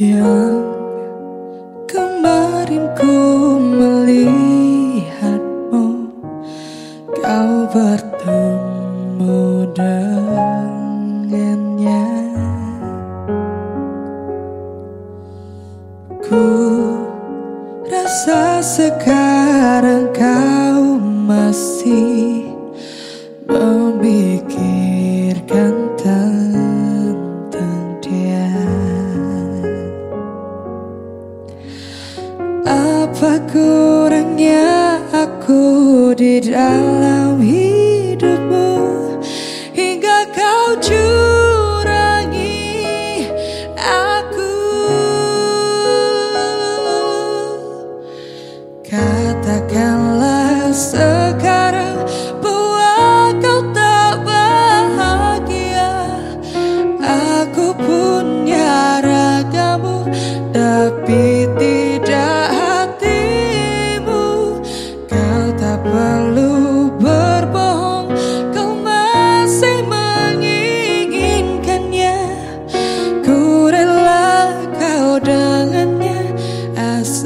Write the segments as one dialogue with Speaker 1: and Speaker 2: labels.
Speaker 1: Yang kemarin ku melihatmu Kau bertemu dengannya. Ku rasa sekarang kau masih memikirkan tentang Apa kurangnya aku di dalam hidupmu? Hingga kau curangi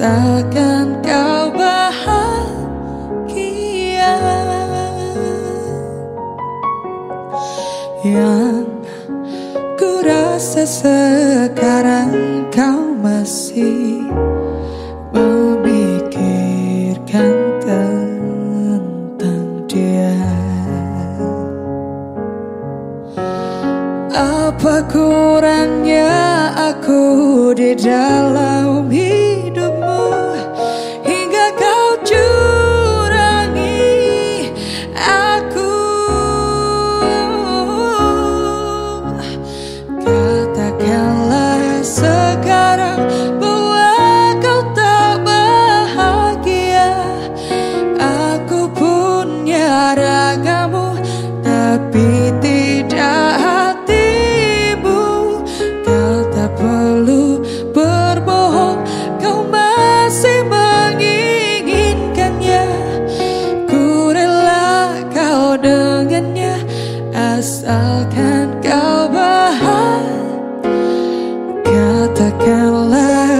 Speaker 1: Asalkan kau bahagia. Yang ku rasa sekarang kau masih memikirkan tentang dia. Apa kurangnya aku di dalam hidupmu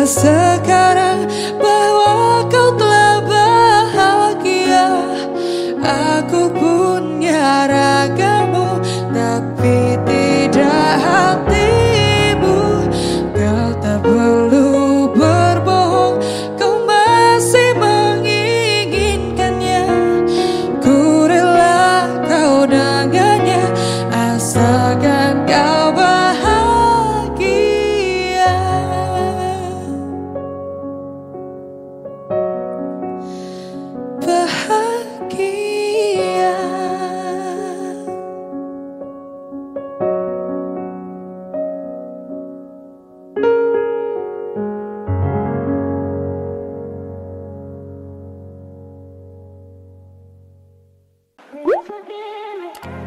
Speaker 1: Yes, limit.